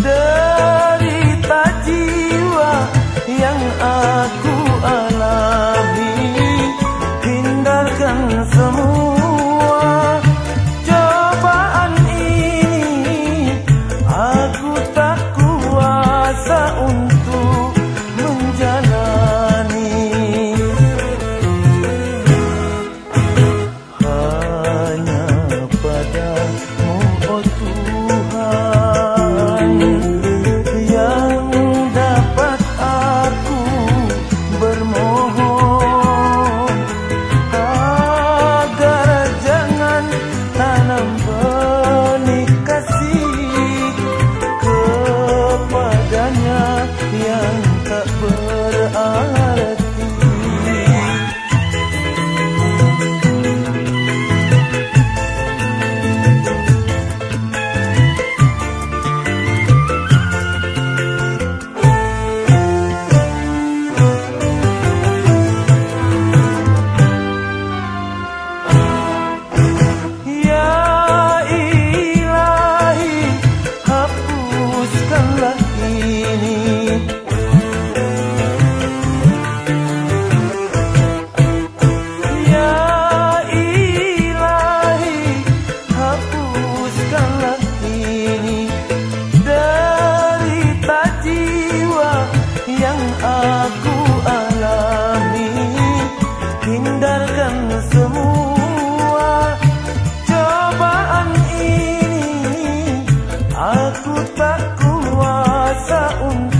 derita jiwa yang aku alami. Hindarkan semua cobaan ini. Aku takut aku tak kuasa untuk